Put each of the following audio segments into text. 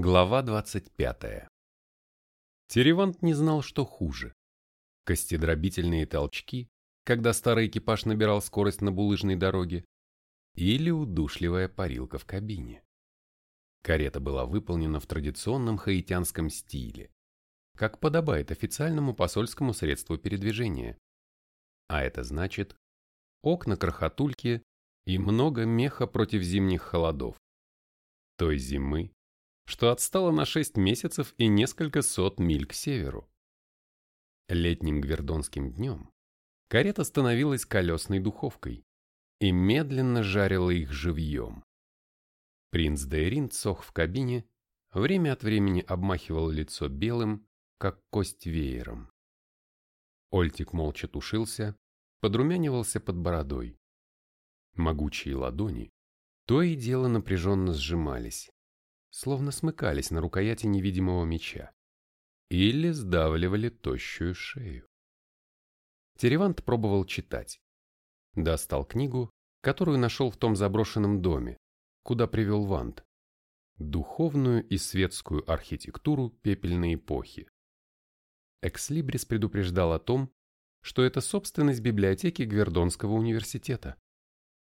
Глава 25. Теревант не знал, что хуже. Костедробительные толчки, когда старый экипаж набирал скорость на булыжной дороге, или удушливая парилка в кабине. Карета была выполнена в традиционном хаитянском стиле, как подобает официальному посольскому средству передвижения. А это значит окна крохотульки и много меха против зимних холодов. Той зимы, что отстала на 6 месяцев и несколько сот миль к северу. Летним гвердонским днем карета становилась колесной духовкой и медленно жарила их живьем. Принц Дейрин сох в кабине, время от времени обмахивал лицо белым, как кость веером. Ольтик молча тушился, подрумянивался под бородой. Могучие ладони то и дело напряженно сжимались, словно смыкались на рукояти невидимого меча или сдавливали тощую шею. Теревант пробовал читать. Достал книгу, которую нашел в том заброшенном доме, куда привел Вант. Духовную и светскую архитектуру пепельной эпохи. Экслибрис предупреждал о том, что это собственность библиотеки Гвердонского университета.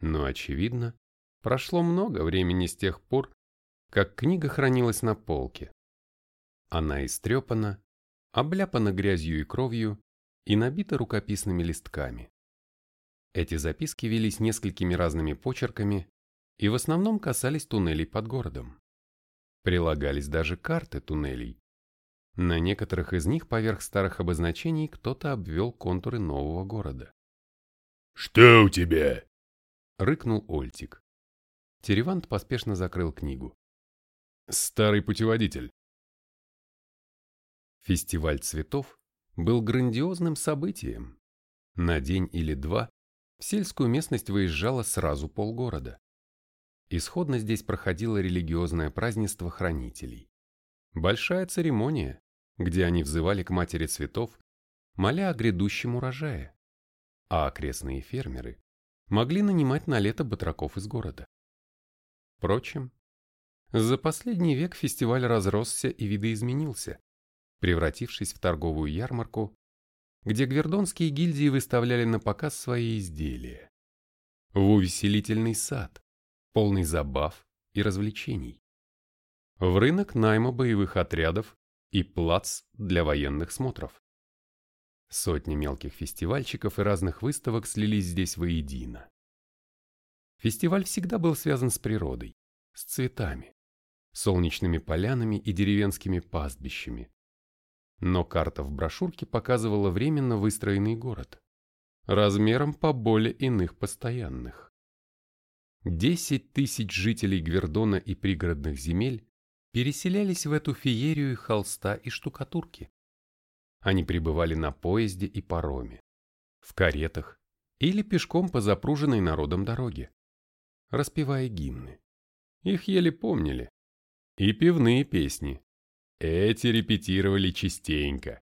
Но, очевидно, прошло много времени с тех пор, как книга хранилась на полке. Она истрепана, обляпана грязью и кровью и набита рукописными листками. Эти записки велись несколькими разными почерками и в основном касались туннелей под городом. Прилагались даже карты туннелей. На некоторых из них поверх старых обозначений кто-то обвел контуры нового города. «Что у тебя?» — рыкнул Ольтик. Теревант поспешно закрыл книгу. Старый путеводитель. Фестиваль цветов был грандиозным событием. На день или два в сельскую местность выезжало сразу полгорода. Исходно здесь проходило религиозное празднество хранителей. Большая церемония, где они взывали к матери цветов, моля о грядущем урожае. А окрестные фермеры могли нанимать на лето батраков из города. Впрочем, за последний век фестиваль разросся и видоизменился, превратившись в торговую ярмарку, где гвердонские гильдии выставляли на показ свои изделия. В увеселительный сад, полный забав и развлечений. В рынок найма боевых отрядов и плац для военных смотров. Сотни мелких фестивальчиков и разных выставок слились здесь воедино. Фестиваль всегда был связан с природой, с цветами солнечными полянами и деревенскими пастбищами. Но карта в брошюрке показывала временно выстроенный город, размером поболее иных постоянных. Десять тысяч жителей Гвердона и пригородных земель переселялись в эту феерию холста и штукатурки. Они пребывали на поезде и пароме, в каретах или пешком по запруженной народом дороге, распевая гимны. Их еле помнили, и пивные песни. Эти репетировали частенько.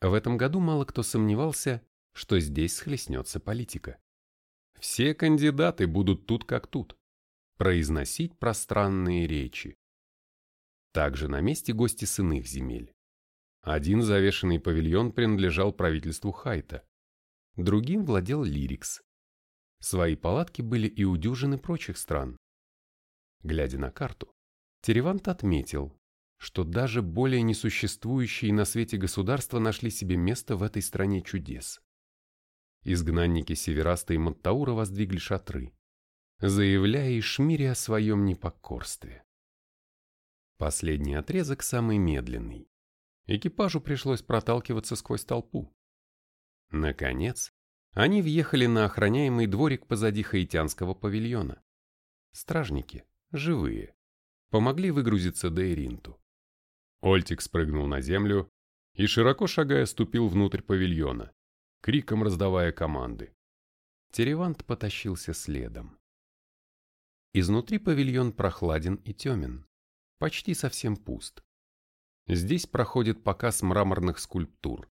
В этом году мало кто сомневался, что здесь схлестнется политика. Все кандидаты будут тут как тут, произносить пространные речи. Также на месте гости с иных земель. Один завешенный павильон принадлежал правительству Хайта, другим владел Лирикс. Свои палатки были и у дюжины прочих стран. Глядя на карту, Теревант отметил, что даже более несуществующие на свете государства нашли себе место в этой стране чудес. Изгнанники Севераста и Монтаура воздвигли шатры, заявляя Ишмире о своем непокорстве. Последний отрезок самый медленный. Экипажу пришлось проталкиваться сквозь толпу. Наконец, они въехали на охраняемый дворик позади хаитянского павильона. Стражники, живые, помогли выгрузиться Дейринту. Ольтик спрыгнул на землю и, широко шагая, ступил внутрь павильона, криком раздавая команды. Теревант потащился следом. Изнутри павильон прохладен и темен, почти совсем пуст. Здесь проходит показ мраморных скульптур,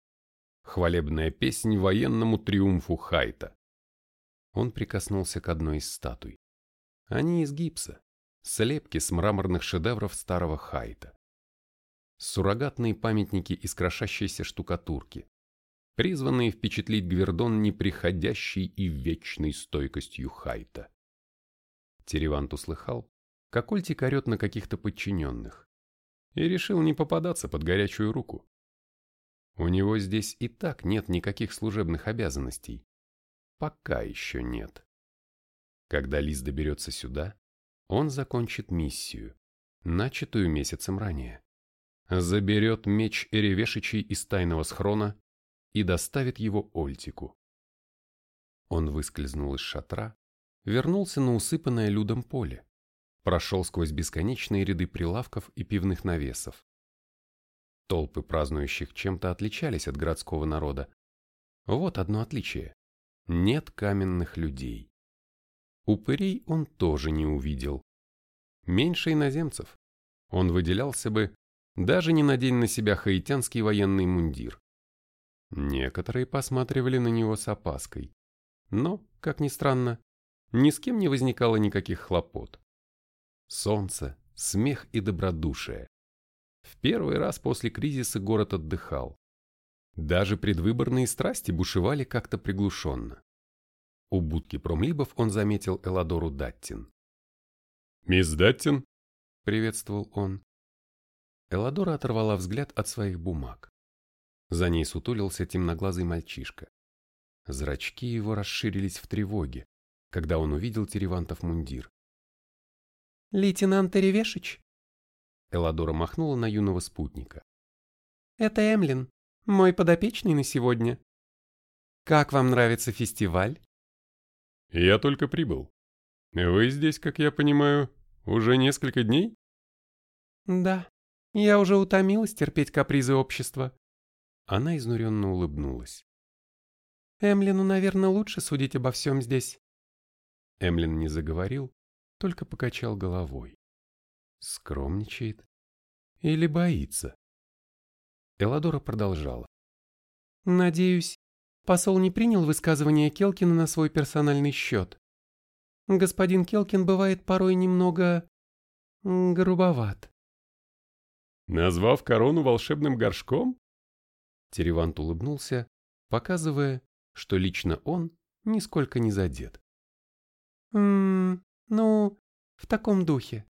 хвалебная песнь военному триумфу Хайта. Он прикоснулся к одной из статуй. Они из гипса, слепки с мраморных шедевров старого Хайта. Суррогатные памятники из крошащейся штукатурки, призванные впечатлить Гвердон неприходящей и вечной стойкостью Хайта. Теревант услыхал, как Ольтик орет на каких-то подчиненных, и решил не попадаться под горячую руку. У него здесь и так нет никаких служебных обязанностей. Пока еще нет. Когда Лиз доберется сюда, он закончит миссию, начатую месяцем ранее. Заберет меч Эревешичей из тайного схрона и доставит его Ольтику. Он выскользнул из шатра, вернулся на усыпанное людом поле, прошел сквозь бесконечные ряды прилавков и пивных навесов. Толпы празднующих чем-то отличались от городского народа. Вот одно отличие. Нет каменных людей. Упырей он тоже не увидел. Меньше иноземцев. Он выделялся бы, даже не надень на себя хаитянский военный мундир. Некоторые посматривали на него с опаской. Но, как ни странно, ни с кем не возникало никаких хлопот. Солнце, смех и добродушие. В первый раз после кризиса город отдыхал. Даже предвыборные страсти бушевали как-то приглушенно. У будки промлибов он заметил Эладору Даттин. «Мисс Даттин?» — приветствовал он. Эладора оторвала взгляд от своих бумаг. За ней сутулился темноглазый мальчишка. Зрачки его расширились в тревоге, когда он увидел Теревантов мундир. «Лейтенант Теревешич?» Эладора махнула на юного спутника. «Это Эмлин, мой подопечный на сегодня. Как вам нравится фестиваль?» «Я только прибыл. Вы здесь, как я понимаю, уже несколько дней?» «Да, я уже утомилась терпеть капризы общества». Она изнуренно улыбнулась. «Эмлину, наверное, лучше судить обо всем здесь». Эмлин не заговорил, только покачал головой. Скромничает? Или боится? Эладора продолжала. «Надеюсь, посол не принял высказывание Келкина на свой персональный счет. Господин Келкин бывает порой немного... грубоват». «Назвав корону волшебным горшком?» Теревант улыбнулся, показывая, что лично он нисколько не задет. «Ммм, ну, в таком духе.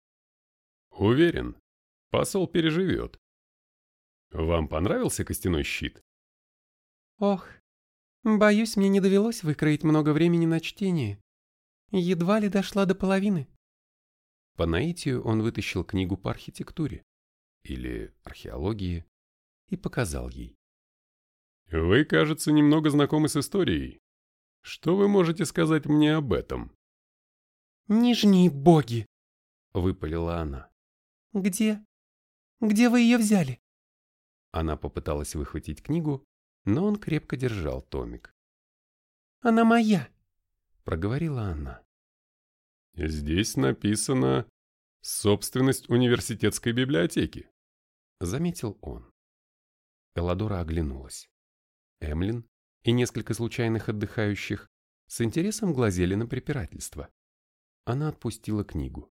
Уверен, посол переживет. Вам понравился костяной щит? Ох, боюсь, мне не довелось выкроить много времени на чтение. Едва ли дошла до половины. По наитию он вытащил книгу по архитектуре или археологии и показал ей. Вы, кажется, немного знакомы с историей. Что вы можете сказать мне об этом? «Нижние боги!» — выпалила она. «Где? Где вы ее взяли?» Она попыталась выхватить книгу, но он крепко держал томик. «Она моя!» — проговорила она. «Здесь написано «Собственность университетской библиотеки», — заметил он. Эладора оглянулась. Эмлин и несколько случайных отдыхающих с интересом глазели на препирательство. Она отпустила книгу.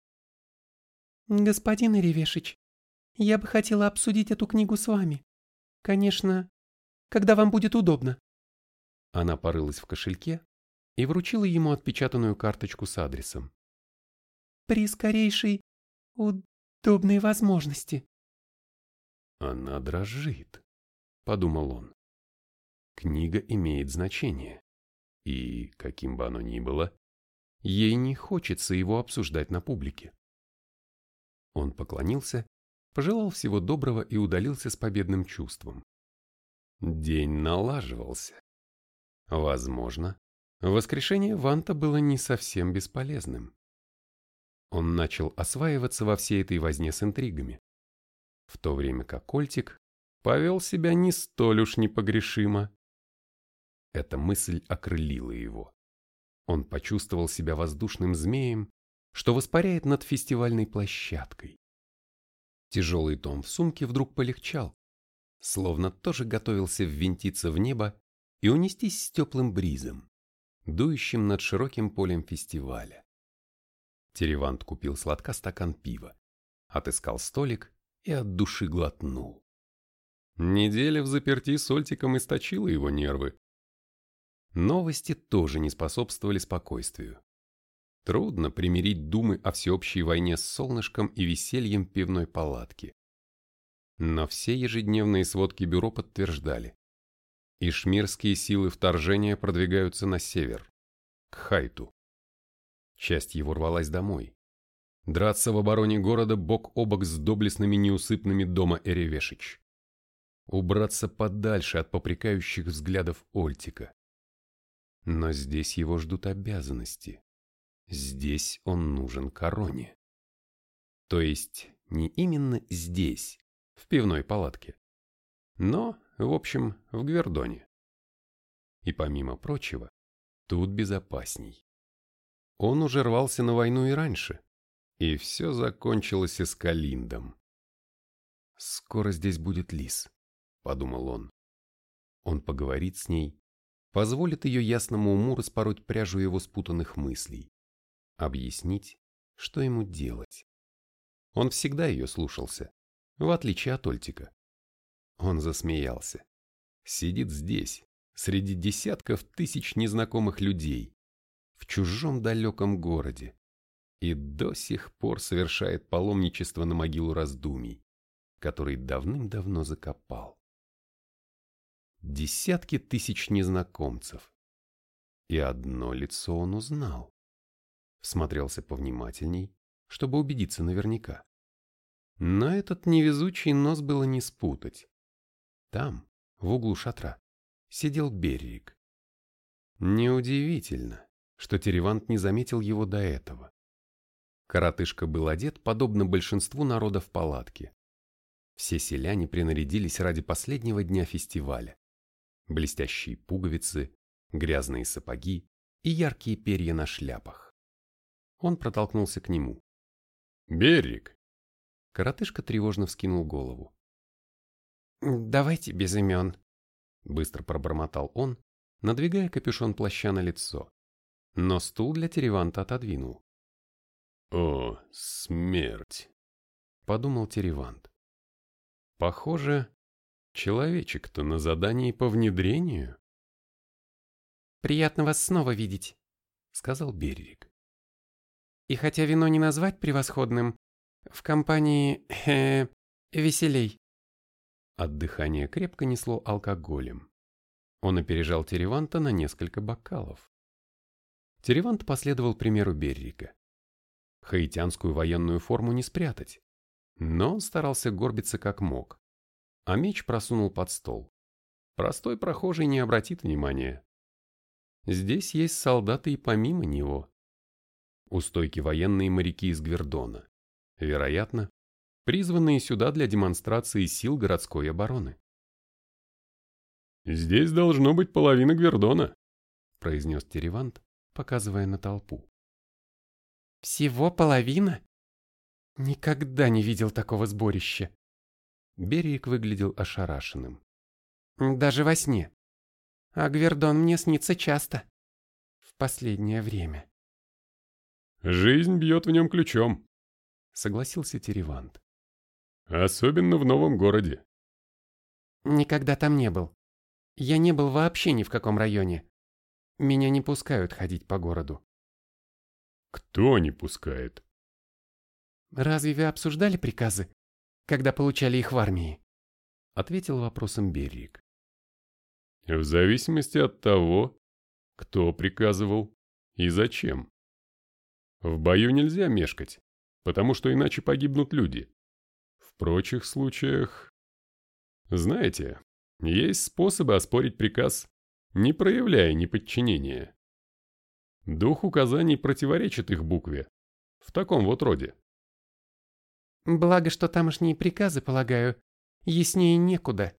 «Господин Иревешич, я бы хотела обсудить эту книгу с вами. Конечно, когда вам будет удобно». Она порылась в кошельке и вручила ему отпечатанную карточку с адресом. «При скорейшей удобной возможности». «Она дрожит», — подумал он. «Книга имеет значение, и, каким бы оно ни было, Ей не хочется его обсуждать на публике. Он поклонился, пожелал всего доброго и удалился с победным чувством. День налаживался. Возможно, воскрешение Ванта было не совсем бесполезным. Он начал осваиваться во всей этой возне с интригами, в то время как Кольтик повел себя не столь уж непогрешимо. Эта мысль окрылила его. Он почувствовал себя воздушным змеем, что воспаряет над фестивальной площадкой. Тяжелый том в сумке вдруг полегчал, словно тоже готовился ввинтиться в небо и унестись с теплым бризом, дующим над широким полем фестиваля. Теревант купил сладка стакан пива, отыскал столик и от души глотнул. Неделя в заперти с Ольтиком источила его нервы. Новости тоже не способствовали спокойствию. Трудно примирить думы о всеобщей войне с солнышком и весельем пивной палатки. Но все ежедневные сводки бюро подтверждали. Ишмирские силы вторжения продвигаются на север, к Хайту. Часть его рвалась домой. Драться в обороне города бок о бок с доблестными неусыпными дома Эревешич. Убраться подальше от попрекающих взглядов Ольтика. Но здесь его ждут обязанности. Здесь он нужен короне. То есть не именно здесь, в пивной палатке, но, в общем, в Гвердоне. И помимо прочего, тут безопасней. Он уже рвался на войну и раньше, и все закончилось эскалиндом. «Скоро здесь будет лис», — подумал он. Он поговорит с ней, позволит ее ясному уму распороть пряжу его спутанных мыслей, объяснить, что ему делать. Он всегда ее слушался, в отличие от Ольтика. Он засмеялся. Сидит здесь, среди десятков тысяч незнакомых людей, в чужом далеком городе, и до сих пор совершает паломничество на могилу раздумий, который давным-давно закопал. Десятки тысяч незнакомцев. И одно лицо он узнал. Всмотрелся повнимательней, чтобы убедиться наверняка. Но этот невезучий нос было не спутать. Там, в углу шатра, сидел Беррик. Неудивительно, что Теревант не заметил его до этого. Коротышка был одет, подобно большинству народа в палатке. Все селяне принарядились ради последнего дня фестиваля. Блестящие пуговицы, грязные сапоги и яркие перья на шляпах. Он протолкнулся к нему. «Берег!» Коротышка тревожно вскинул голову. «Давайте без имен», — быстро пробормотал он, надвигая капюшон плаща на лицо. Но стул для Тереванта отодвинул. «О, смерть!» — подумал Теревант. «Похоже, человечек-то на задании по внедрению». «Приятно вас снова видеть», — сказал Беррик. «И хотя вино не назвать превосходным, в компании... Э, веселей». От дыхания крепко несло алкоголем. Он опережал Тереванта на несколько бокалов. Теревант последовал примеру Беррика. Хаитянскую военную форму не спрятать, но он старался горбиться как мог, а меч просунул под стол. Простой прохожий не обратит внимания. Здесь есть солдаты и помимо него. У стойки военные моряки из Гвердона. Вероятно, призванные сюда для демонстрации сил городской обороны. «Здесь должно быть половина Гвердона», — произнес Теревант, показывая на толпу. «Всего половина? Никогда не видел такого сборища!» Берег выглядел ошарашенным. «Даже во сне. А Гвердон мне снится часто. В последнее время». «Жизнь бьет в нем ключом», — согласился Теревант. «Особенно в новом городе». «Никогда там не был. Я не был вообще ни в каком районе. Меня не пускают ходить по городу. Кто не пускает? Разве вы обсуждали приказы, когда получали их в армии? Ответил вопросом Беррик. В зависимости от того, кто приказывал и зачем. В бою нельзя мешкать, потому что иначе погибнут люди. В прочих случаях... Знаете, есть способы оспорить приказ, не проявляя неподчинения. Дух указаний противоречит их букве. В таком вот роде. Благо, что тамошние приказы, полагаю, яснее некуда.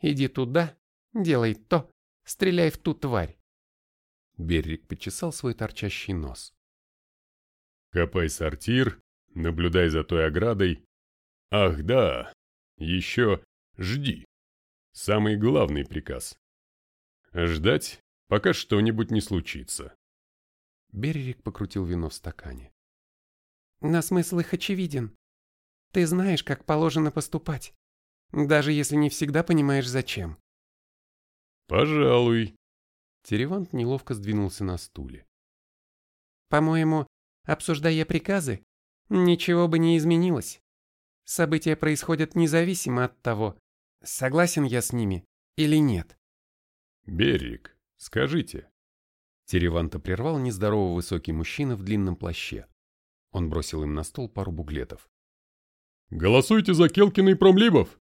Иди туда, делай то, стреляй в ту тварь. Беррик почесал свой торчащий нос. Копай сортир, наблюдай за той оградой. Ах да, еще жди. Самый главный приказ. Ждать, пока что-нибудь не случится. Берерик покрутил вино в стакане. Но смысл их очевиден. Ты знаешь, как положено поступать, даже если не всегда понимаешь, зачем. Пожалуй. Теревант неловко сдвинулся на стуле. По-моему, обсуждая приказы, ничего бы не изменилось. События происходят независимо от того, согласен я с ними или нет. Берик, скажите. Тереванта прервал нездоровый высокий мужчина в длинном плаще. Он бросил им на стол пару буклетов. «Голосуйте за Келкина и Промлибов!»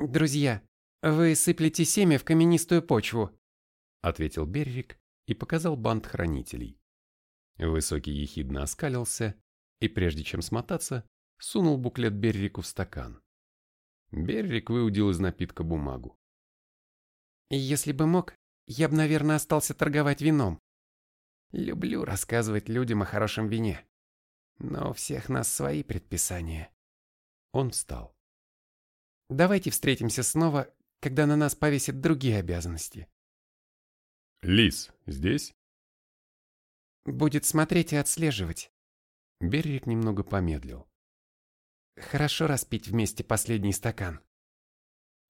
«Друзья, вы сыплете семя в каменистую почву», ответил Беррик и показал бант хранителей. Высокий ехидно оскалился и, прежде чем смотаться, сунул буклет Беррику в стакан. Беррик выудил из напитка бумагу. «Если бы мог, я бы, наверное, остался торговать вином. Люблю рассказывать людям о хорошем вине. Но у всех нас свои предписания». Он встал. «Давайте встретимся снова, когда на нас повесят другие обязанности». «Лис здесь?» «Будет смотреть и отслеживать». Беррик немного помедлил. «Хорошо распить вместе последний стакан».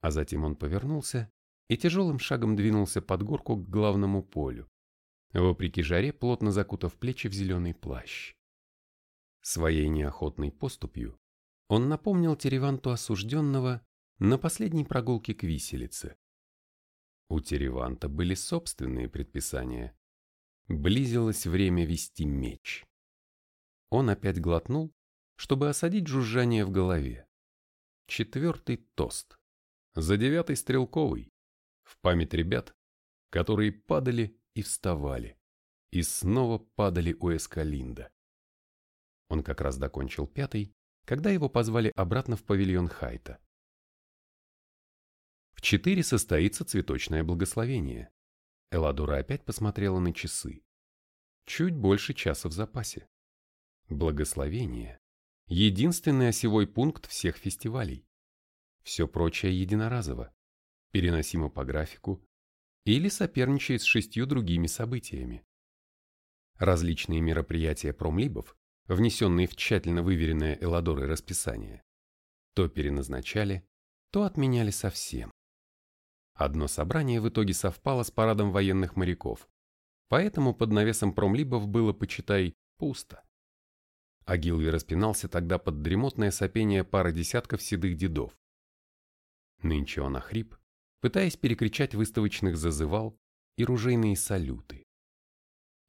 А затем он повернулся и тяжелым шагом двинулся под горку к главному полю, вопреки жаре плотно закутав плечи в зеленый плащ. Своей неохотной поступью он напомнил Тереванту осужденного на последней прогулке к виселице. У Тереванта были собственные предписания. Близилось время вести меч. Он опять глотнул, чтобы осадить жужжание в голове. Четвертый тост. За девятый стрелковый. В память ребят, которые падали и вставали. И снова падали у Эскалинда. Он как раз докончил пятый, когда его позвали обратно в павильон Хайта. В четыре состоится цветочное благословение. Эладора опять посмотрела на часы. Чуть больше часа в запасе. Благословение – единственный осевой пункт всех фестивалей. Все прочее единоразово, переносимо по графику или соперничает с шестью другими событиями. Различные мероприятия промлибов внесенные в тщательно выверенное Эладорой расписание, то переназначали, то отменяли совсем. Одно собрание в итоге совпало с парадом военных моряков, поэтому под навесом промлибов было, почитай, пусто. А Гилви распинался тогда под дремотное сопение пары десятков седых дедов. Нынче он охрип, пытаясь перекричать выставочных зазывал и ружейные салюты.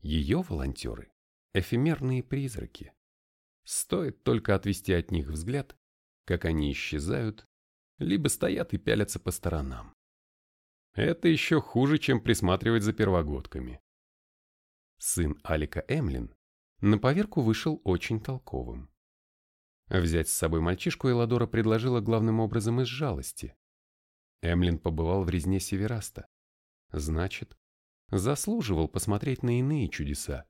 Ее волонтеры эфемерные призраки. Стоит только отвести от них взгляд, как они исчезают, либо стоят и пялятся по сторонам. Это еще хуже, чем присматривать за первогодками. Сын Алика Эмлин на поверку вышел очень толковым. Взять с собой мальчишку Эладора предложила главным образом из жалости. Эмлин побывал в резне Севераста. Значит, заслуживал посмотреть на иные чудеса,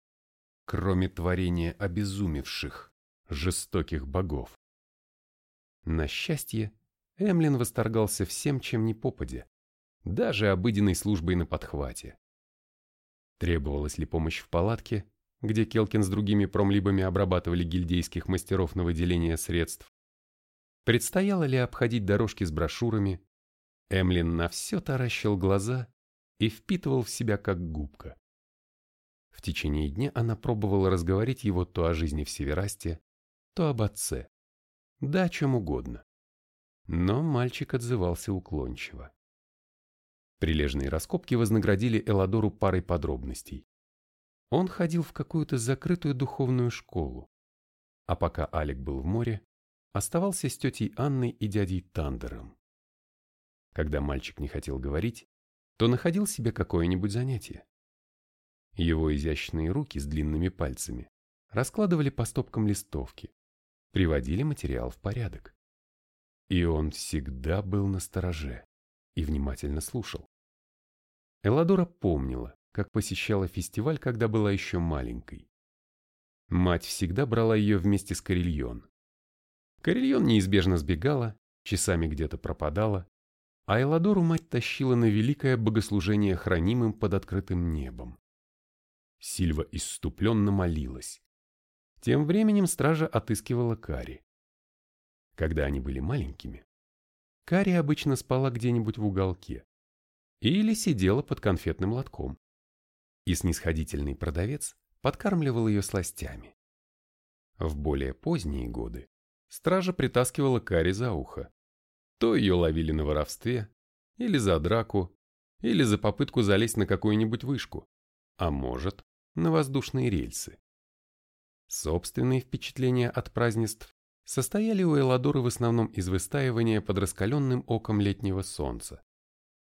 кроме творения обезумевших, жестоких богов. На счастье, Эмлин восторгался всем, чем не попадя, даже обыденной службой на подхвате. Требовалась ли помощь в палатке, где Келкин с другими промлибами обрабатывали гильдейских мастеров на выделение средств? Предстояло ли обходить дорожки с брошюрами? Эмлин на все таращил глаза и впитывал в себя как губка. В течение дня она пробовала разговорить его то о жизни в Северасте, то об отце, да о чем угодно. Но мальчик отзывался уклончиво. Прилежные раскопки вознаградили Эладору парой подробностей. Он ходил в какую-то закрытую духовную школу, а пока Алик был в море, оставался с тетей Анной и дядей Тандером. Когда мальчик не хотел говорить, то находил себе какое-нибудь занятие. Его изящные руки с длинными пальцами раскладывали по стопкам листовки, приводили материал в порядок. И он всегда был на стороже и внимательно слушал. Эладора помнила, как посещала фестиваль, когда была еще маленькой. Мать всегда брала ее вместе с Карельон. Карельон неизбежно сбегала, часами где-то пропадала, а Эладору мать тащила на великое богослужение хранимым под открытым небом. Сильва исступленно молилась. Тем временем стража отыскивала Кари. Когда они были маленькими, Кари обычно спала где-нибудь в уголке или сидела под конфетным лотком, и снисходительный продавец подкармливал ее сластями. В более поздние годы стража притаскивала Кари за ухо. То ее ловили на воровстве, или за драку, или за попытку залезть на какую-нибудь вышку, а может, на воздушные рельсы. Собственные впечатления от празднеств состояли у Эладоры в основном из выстаивания под раскаленным оком летнего солнца,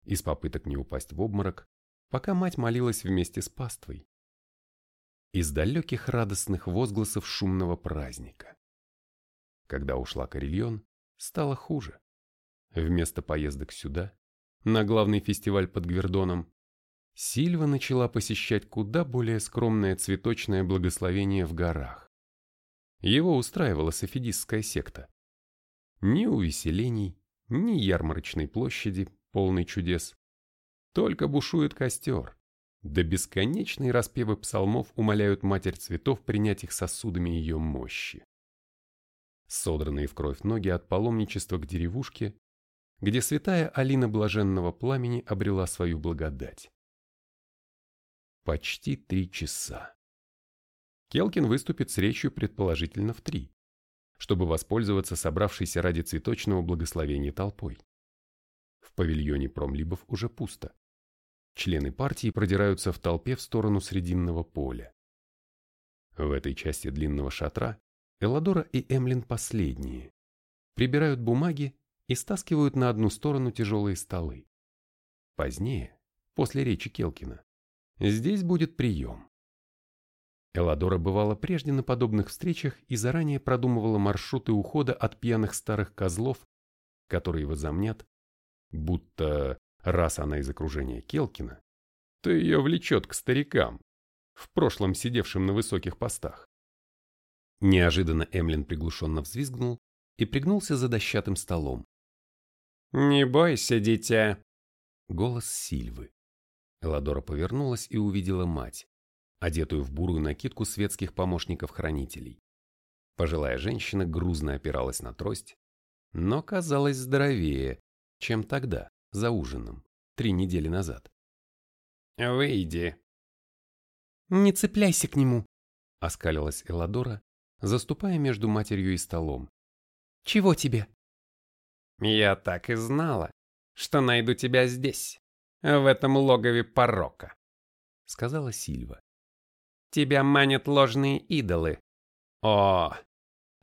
из попыток не упасть в обморок, пока мать молилась вместе с паствой, из далеких радостных возгласов шумного праздника. Когда ушла Карельон, стало хуже. Вместо поездок сюда, на главный фестиваль под Гвердоном, Сильва начала посещать куда более скромное цветочное благословение в горах. Его устраивала софидистская секта. Ни увеселений, ни ярмарочной площади, полной чудес. Только бушует костер. Да бесконечные распевы псалмов умоляют Матерь Цветов принять их сосудами ее мощи. Содранные в кровь ноги от паломничества к деревушке, где святая Алина Блаженного Пламени обрела свою благодать. Почти три часа. Келкин выступит с речью предположительно в три, чтобы воспользоваться собравшейся ради цветочного благословения толпой. В павильоне промлибов уже пусто. Члены партии продираются в толпе в сторону Срединного поля. В этой части длинного шатра Эладора и Эмлин последние. Прибирают бумаги и стаскивают на одну сторону тяжелые столы. Позднее, после речи Келкина, Здесь будет прием. Эладора бывала прежде на подобных встречах и заранее продумывала маршруты ухода от пьяных старых козлов, которые возомнят, будто раз она из окружения Келкина, то ее влечет к старикам, в прошлом сидевшим на высоких постах. Неожиданно Эмлин приглушенно взвизгнул и пригнулся за дощатым столом. «Не бойся, дитя!» Голос Сильвы. Эладора повернулась и увидела мать, одетую в бурую накидку светских помощников-хранителей. Пожилая женщина грузно опиралась на трость, но казалась здоровее, чем тогда, за ужином, три недели назад. «Выйди». «Не цепляйся к нему», — оскалилась Эладора, заступая между матерью и столом. «Чего тебе?» «Я так и знала, что найду тебя здесь» в этом логове порока», — сказала Сильва. «Тебя манят ложные идолы. О,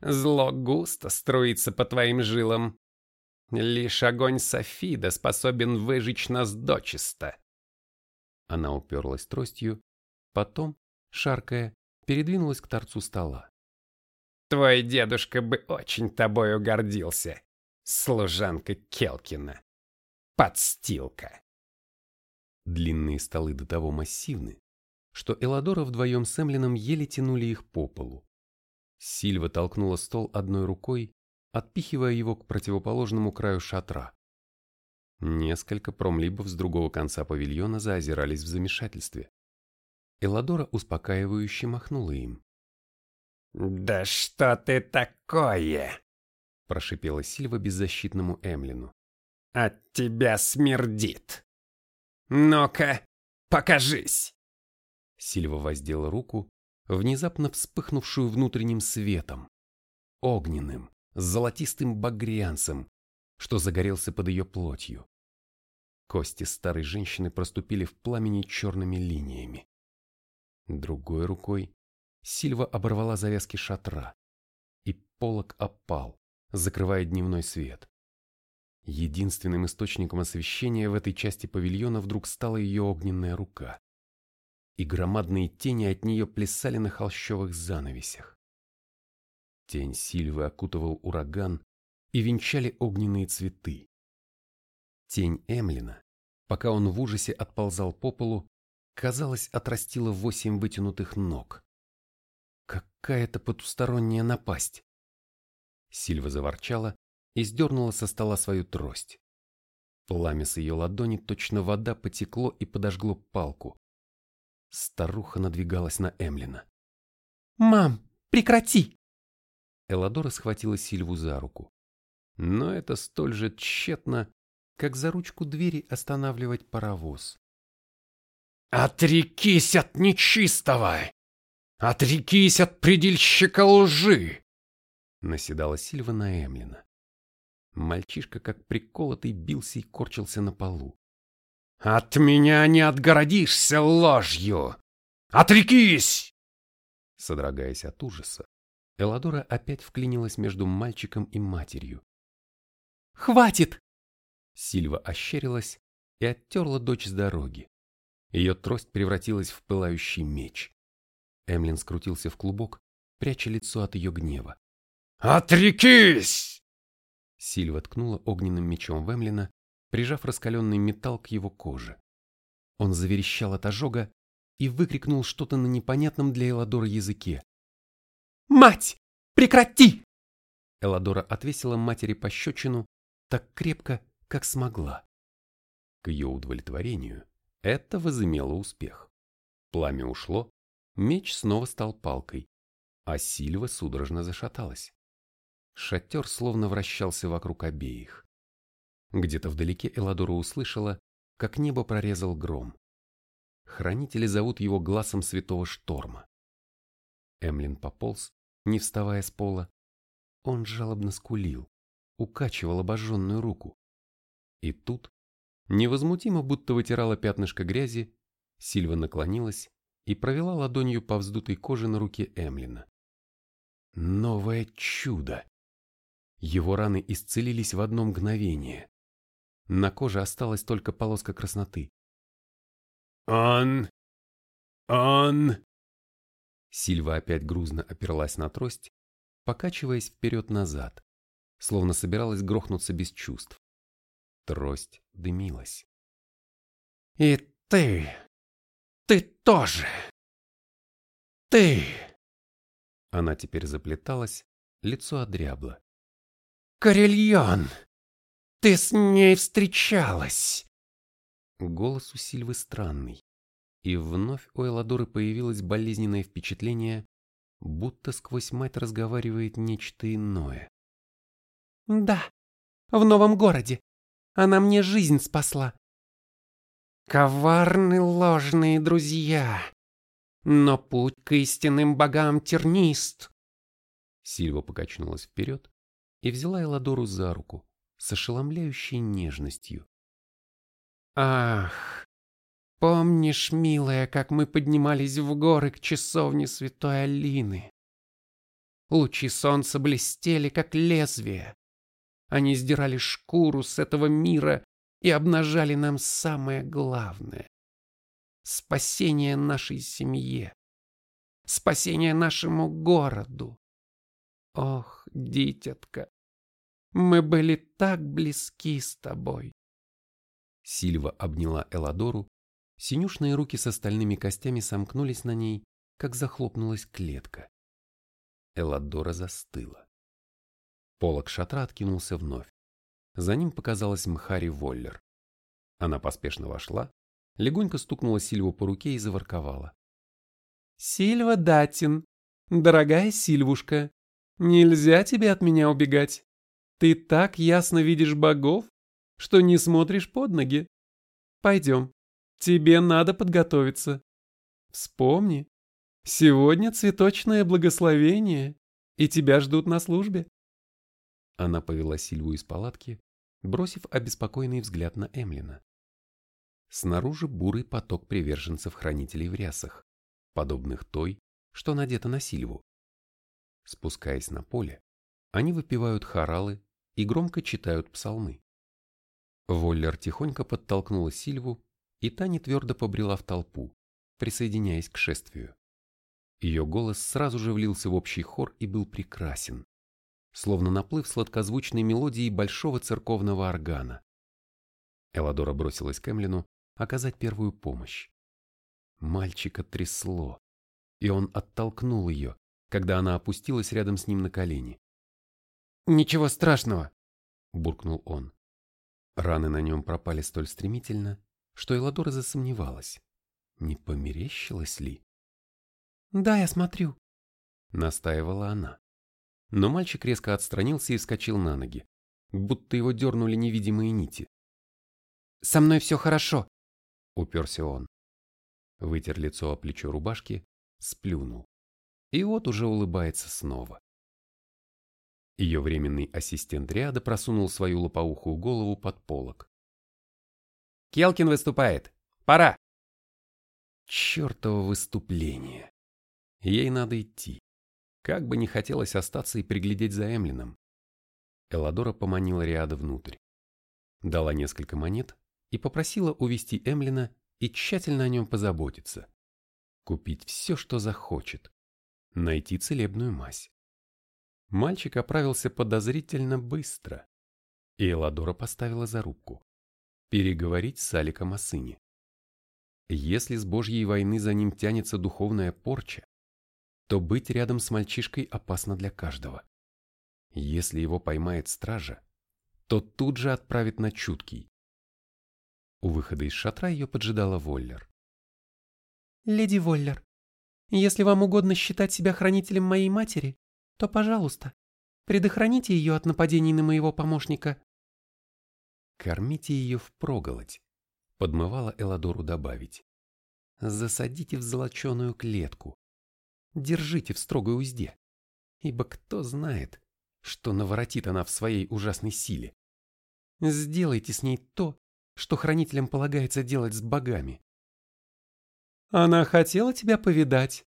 зло густо струится по твоим жилам. Лишь огонь Софида способен выжечь нас дочисто». Она уперлась тростью, потом, шаркая, передвинулась к торцу стола. «Твой дедушка бы очень тобою гордился, служанка Келкина. Подстилка». Длинные столы до того массивны, что Эладора вдвоем с Эмлином еле тянули их по полу. Сильва толкнула стол одной рукой, отпихивая его к противоположному краю шатра. Несколько промлибов с другого конца павильона заозирались в замешательстве. Эладора успокаивающе махнула им. «Да что ты такое?» – прошипела Сильва беззащитному Эмлину. «От тебя смердит!» «Ну-ка, покажись!» Сильва воздела руку, внезапно вспыхнувшую внутренним светом, огненным, золотистым багрянцем, что загорелся под ее плотью. Кости старой женщины проступили в пламени черными линиями. Другой рукой Сильва оборвала завязки шатра, и полог опал, закрывая дневной свет. Единственным источником освещения в этой части павильона вдруг стала ее огненная рука. И громадные тени от нее плясали на холщовых занавесях. Тень Сильвы окутывал ураган и венчали огненные цветы. Тень Эмлина, пока он в ужасе отползал по полу, казалось, отрастила восемь вытянутых ног. Какая-то потусторонняя напасть. Сильва заворчала и сдернула со стола свою трость. Пламя с ее ладони точно вода потекло и подожгло палку. Старуха надвигалась на Эмлина. «Мам, Прекрати!» Эладора схватила Сильву за руку. Но это столь же тщетно, как за ручку двери останавливать паровоз. «Отрекись от нечистого! Отрекись от предельщика лжи!» Наседала Сильва на Эмлина. Мальчишка, как приколотый, бился и корчился на полу. «От меня не отгородишься ложью! Отрекись!» Содрогаясь от ужаса, Эладора опять вклинилась между мальчиком и матерью. «Хватит!» Сильва ощерилась и оттерла дочь с дороги. Ее трость превратилась в пылающий меч. Эмлин скрутился в клубок, пряча лицо от ее гнева. «Отрекись!» Сильва ткнула огненным мечом в Эмлина, прижав раскаленный металл к его коже. Он заверещал от ожога и выкрикнул что-то на непонятном для Эладора языке. «Мать! Прекрати!» Эладора отвесила матери пощечину так крепко, как смогла. К ее удовлетворению это возымело успех. Пламя ушло, меч снова стал палкой, а Сильва судорожно зашаталась. Шатер словно вращался вокруг обеих. Где-то вдалеке Эладора услышала, как небо прорезал гром. Хранители зовут его глазом святого шторма. Эмлин пополз, не вставая с пола. Он жалобно скулил, укачивал обожженную руку. И тут, невозмутимо будто вытирала пятнышко грязи, Сильва наклонилась и провела ладонью по вздутой коже на руке Эмлина. Новое чудо! Его раны исцелились в одно мгновение. На коже осталась только полоска красноты. «Он... он...» Сильва опять грузно оперлась на трость, покачиваясь вперед-назад, словно собиралась грохнуться без чувств. Трость дымилась. «И ты... ты тоже... ты...» Она теперь заплеталась, лицо одрябло. «Карельон! Ты с ней встречалась!» Голос у Сильвы странный, и вновь у Эладоры появилось болезненное впечатление, будто сквозь мать разговаривает нечто иное. «Да, в новом городе. Она мне жизнь спасла». «Коварны ложные друзья, но путь к истинным богам тернист». Сильва покачнулась вперед и взяла Эладору за руку с ошеломляющей нежностью. «Ах, помнишь, милая, как мы поднимались в горы к часовне святой Алины? Лучи солнца блестели, как лезвие. Они сдирали шкуру с этого мира и обнажали нам самое главное — спасение нашей семье, спасение нашему городу. Ох, дитятка, мы были так близки с тобой. Сильва обняла Эладору, синюшные руки с остальными костями сомкнулись на ней, как захлопнулась клетка. Эладора застыла. Полок шатра откинулся вновь. За ним показалась Мхари Воллер. Она поспешно вошла, легонько стукнула Сильву по руке и заворковала. «Сильва Датин, дорогая Сильвушка, нельзя тебе от меня убегать. Ты так ясно видишь богов, что не смотришь под ноги. Пойдем, тебе надо подготовиться. Вспомни, сегодня цветочное благословение, и тебя ждут на службе. Она повела Сильву из палатки, бросив обеспокоенный взгляд на Эмлина. Снаружи бурый поток приверженцев-хранителей в рясах, подобных той, что надета на Сильву. Спускаясь на поле, они выпивают хоралы и громко читают псалмы. Воллер тихонько подтолкнула Сильву, и та нетвердо побрела в толпу, присоединяясь к шествию. Ее голос сразу же влился в общий хор и был прекрасен, словно наплыв сладкозвучной мелодии большого церковного органа. Эладора бросилась к Эмлину оказать первую помощь. Мальчика трясло, и он оттолкнул ее, когда она опустилась рядом с ним на колени. «Ничего страшного», — буркнул он. Раны на нем пропали столь стремительно, что Эладора засомневалась. Не померещилась ли? «Да, я смотрю». Настаивала она. Но мальчик резко отстранился и вскочил на ноги, будто его дернули невидимые нити. «Со мной все хорошо», — уперся он. Вытер лицо о плечо рубашки, сплюнул. И вот уже улыбается снова. Ее временный ассистент ряда просунул свою лопоухую голову под полок. «Келкин выступает! Пора!» Чертово выступление! Ей надо идти. Как бы не хотелось остаться и приглядеть за Эмлином. Эладора поманила Риада внутрь. Дала несколько монет и попросила увести Эмлина и тщательно о нем позаботиться. Купить все, что захочет. Найти целебную мазь. Мальчик оправился подозрительно быстро. И Эладора поставила зарубку. Переговорить с Аликом о сыне. Если с Божьей войны за ним тянется духовная порча, то быть рядом с мальчишкой опасно для каждого. Если его поймает стража, то тут же отправит на чуткий. У выхода из шатра ее поджидала Воллер. «Леди Воллер, если вам угодно считать себя хранителем моей матери, то, пожалуйста, предохраните ее от нападений на моего помощника». «Кормите ее впроголодь», — подмывала Эладору добавить. «Засадите в золоченую клетку. Держите в строгой узде, ибо кто знает, что наворотит она в своей ужасной силе. Сделайте с ней то, что хранителям полагается делать с богами. Она хотела тебя повидать.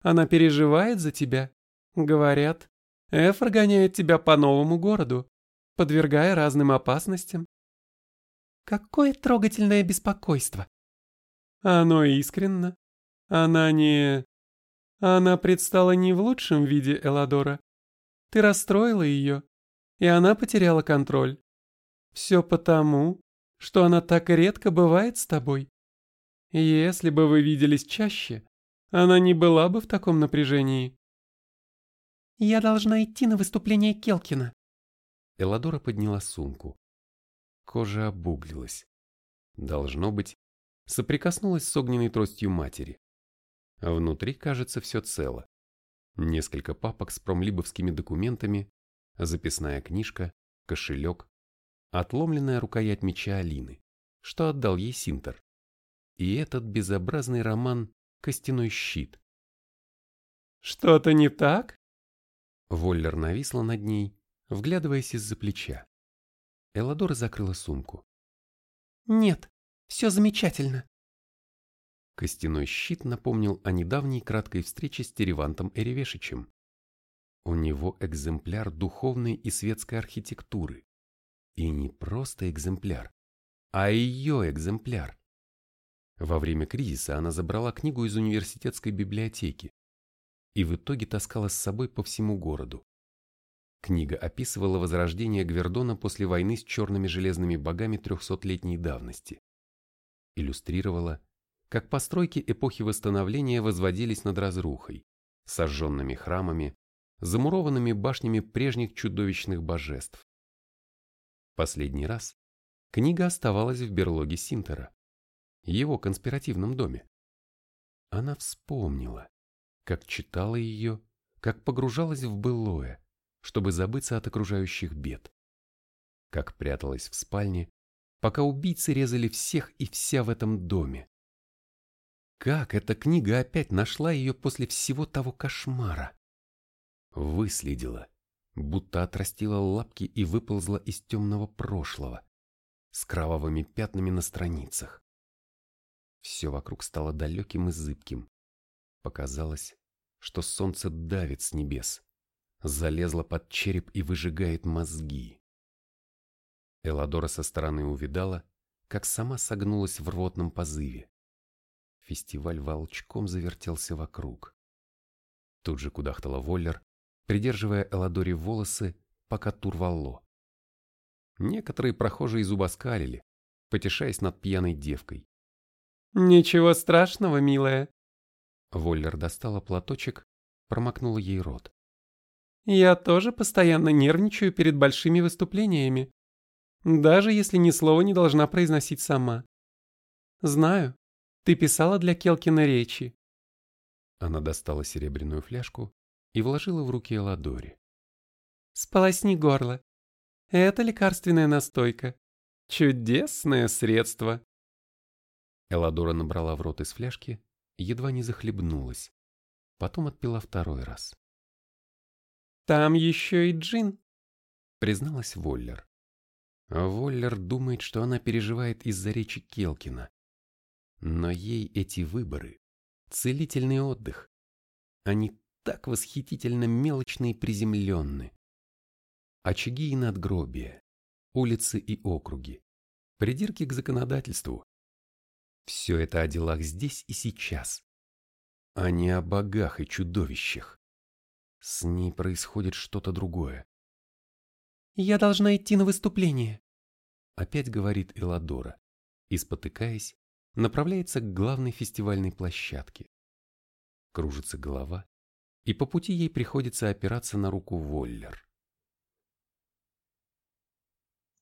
Она переживает за тебя. Говорят, Эфр гоняет тебя по новому городу, подвергая разным опасностям. Какое трогательное беспокойство. Оно искренно. Она не... Она предстала не в лучшем виде Эладора. Ты расстроила ее, и она потеряла контроль. Все потому, что она так редко бывает с тобой. Если бы вы виделись чаще, она не была бы в таком напряжении. Я должна идти на выступление Келкина. Эладора подняла сумку. Кожа обуглилась. Должно быть, соприкоснулась с огненной тростью матери. Внутри, кажется, все цело. Несколько папок с промлибовскими документами, записная книжка, кошелек, отломленная рукоять меча Алины, что отдал ей Синтер, и этот безобразный роман «Костяной щит». «Что-то не так?» Воллер нависла над ней, вглядываясь из-за плеча. Эладора закрыла сумку. «Нет, все замечательно», Костяной щит напомнил о недавней краткой встрече с Теревантом Эревешичем. У него экземпляр духовной и светской архитектуры. И не просто экземпляр, а ее экземпляр. Во время кризиса она забрала книгу из университетской библиотеки и в итоге таскала с собой по всему городу. Книга описывала возрождение Гвердона после войны с черными железными богами трехсотлетней давности. Иллюстрировала как постройки эпохи восстановления возводились над разрухой, сожженными храмами, замурованными башнями прежних чудовищных божеств. Последний раз книга оставалась в берлоге Синтера, его конспиративном доме. Она вспомнила, как читала ее, как погружалась в былое, чтобы забыться от окружающих бед, как пряталась в спальне, пока убийцы резали всех и вся в этом доме, как эта книга опять нашла ее после всего того кошмара? Выследила, будто отрастила лапки и выползла из темного прошлого, с кровавыми пятнами на страницах. Все вокруг стало далеким и зыбким. Показалось, что солнце давит с небес, залезло под череп и выжигает мозги. Эладора со стороны увидала, как сама согнулась в рвотном позыве. Фестиваль волчком завертелся вокруг. Тут же кудахтала Воллер, придерживая Эладори волосы, пока турвало. Некоторые прохожие зубоскалили, потешаясь над пьяной девкой. «Ничего страшного, милая!» Воллер достала платочек, промокнула ей рот. «Я тоже постоянно нервничаю перед большими выступлениями, даже если ни слова не должна произносить сама. Знаю, ты писала для Келкина речи. Она достала серебряную фляжку, и вложила в руки Эладори. «Сполосни горло. Это лекарственная настойка. Чудесное средство!» Эладора набрала в рот из фляжки, едва не захлебнулась. Потом отпила второй раз. «Там еще и джин», — призналась Воллер. Воллер думает, что она переживает из-за речи Келкина. Но ей эти выборы — целительный отдых. Они так восхитительно мелочны и приземленны. Очаги и надгробия, улицы и округи, придирки к законодательству. Все это о делах здесь и сейчас, а не о богах и чудовищах. С ней происходит что-то другое. «Я должна идти на выступление», — опять говорит Эладора и, спотыкаясь, направляется к главной фестивальной площадке. Кружится голова, и по пути ей приходится опираться на руку Воллер.